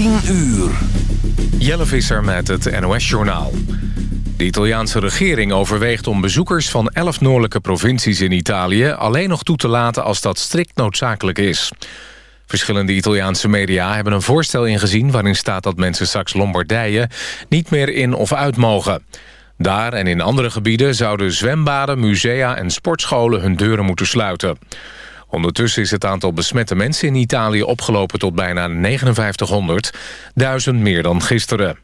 10 uur. Jelle Visser met het NOS-journaal. De Italiaanse regering overweegt om bezoekers van 11 noordelijke provincies in Italië... alleen nog toe te laten als dat strikt noodzakelijk is. Verschillende Italiaanse media hebben een voorstel ingezien... waarin staat dat mensen straks Lombardije niet meer in of uit mogen. Daar en in andere gebieden zouden zwembaden, musea en sportscholen hun deuren moeten sluiten. Ondertussen is het aantal besmette mensen in Italië opgelopen tot bijna 5900, duizend meer dan gisteren.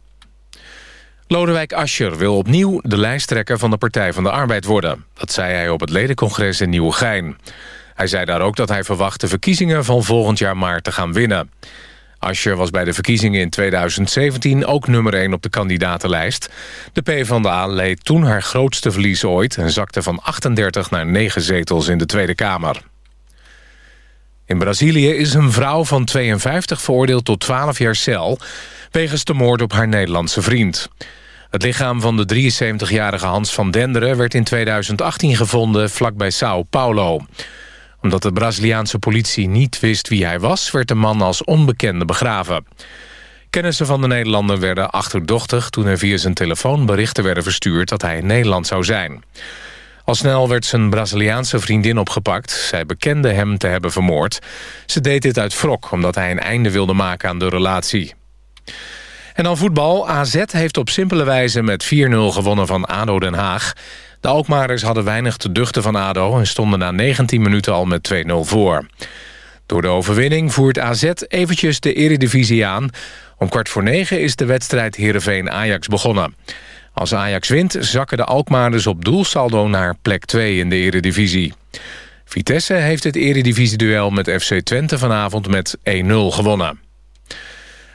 Lodewijk Asscher wil opnieuw de lijsttrekker van de Partij van de Arbeid worden. Dat zei hij op het ledencongres in Nieuwegein. Hij zei daar ook dat hij verwacht de verkiezingen van volgend jaar maart te gaan winnen. Asscher was bij de verkiezingen in 2017 ook nummer 1 op de kandidatenlijst. De PvdA leed toen haar grootste verlies ooit... en zakte van 38 naar 9 zetels in de Tweede Kamer. In Brazilië is een vrouw van 52 veroordeeld tot 12 jaar cel... wegens de moord op haar Nederlandse vriend. Het lichaam van de 73-jarige Hans van Denderen... werd in 2018 gevonden vlakbij Sao Paulo. Omdat de Braziliaanse politie niet wist wie hij was... werd de man als onbekende begraven. Kennissen van de Nederlander werden achterdochtig... toen er via zijn telefoon berichten werden verstuurd... dat hij in Nederland zou zijn. Al snel werd zijn Braziliaanse vriendin opgepakt. Zij bekende hem te hebben vermoord. Ze deed dit uit wrok, omdat hij een einde wilde maken aan de relatie. En dan voetbal. AZ heeft op simpele wijze met 4-0 gewonnen van ADO Den Haag. De Alkmaarders hadden weinig te duchten van ADO... en stonden na 19 minuten al met 2-0 voor. Door de overwinning voert AZ eventjes de eredivisie aan. Om kwart voor negen is de wedstrijd Heerenveen-Ajax begonnen. Als Ajax wint, zakken de Alkmaarders op doelsaldo naar plek 2 in de eredivisie. Vitesse heeft het eredivisieduel met FC Twente vanavond met 1-0 gewonnen.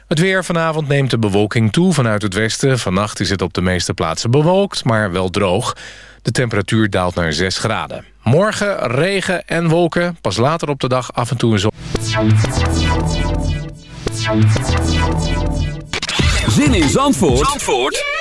Het weer vanavond neemt de bewolking toe vanuit het westen. Vannacht is het op de meeste plaatsen bewolkt, maar wel droog. De temperatuur daalt naar 6 graden. Morgen regen en wolken. Pas later op de dag af en toe een zon. Zin in Zandvoort, Zandvoort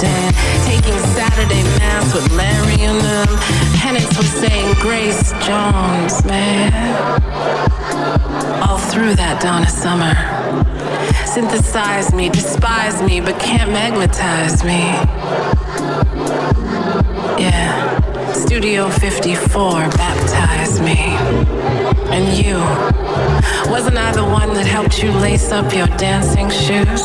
Dan, taking Saturday Mass with Larry and them. Penance was saying Grace Jones, man. All through that Donna Summer. Synthesize me, despise me, but can't magnetize me. Yeah. Studio 54 baptized me. And you, wasn't I the one that helped you lace up your dancing shoes?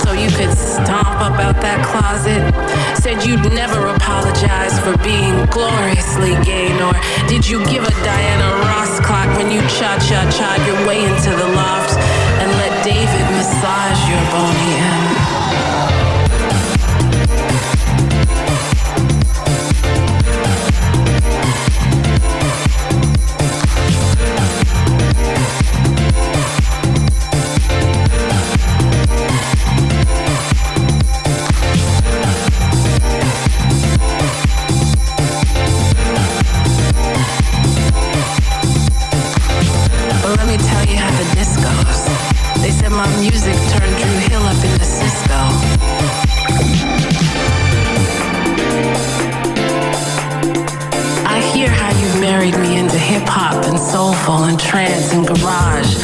So you could stomp up out that closet? Said you'd never apologize for being gloriously gay, nor did you give a Diana Ross clock when you cha-cha-cha your way into the loft and let David massage your bony end? trance and garage.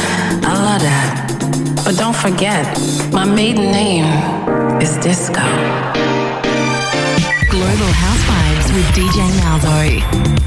I love that. But don't forget, my maiden name is Disco. Global House Vibes with DJ Malvo.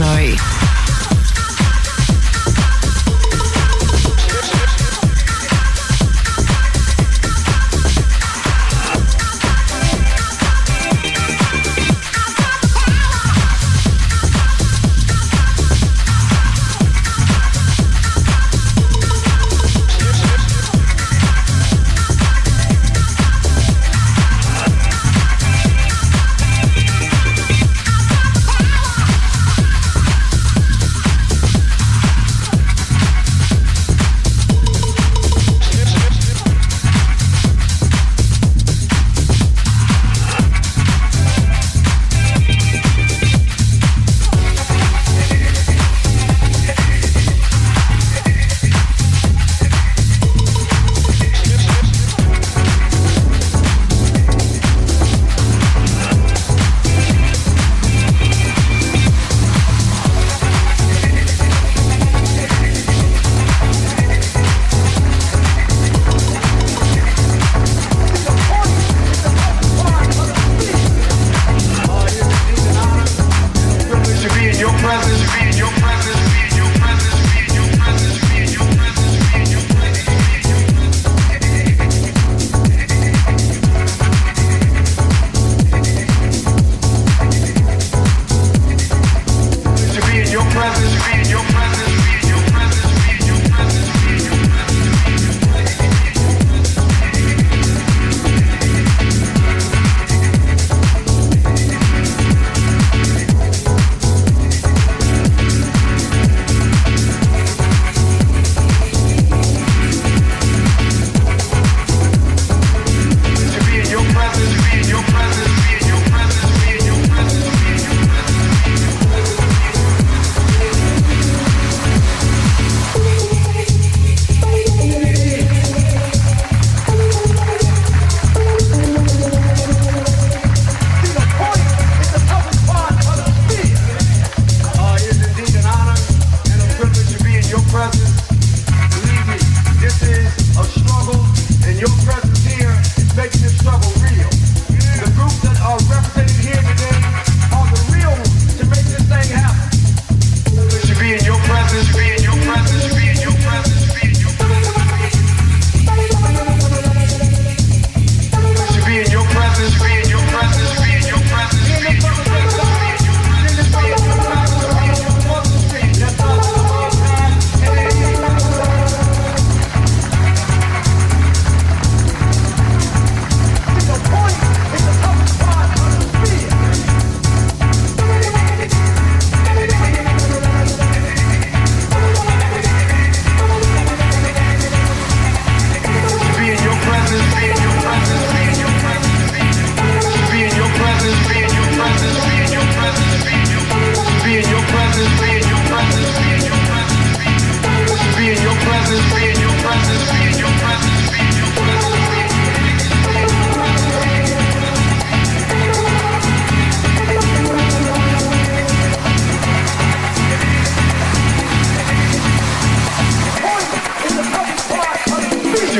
Sorry.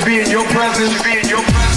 Be in your presence.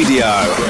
Radio.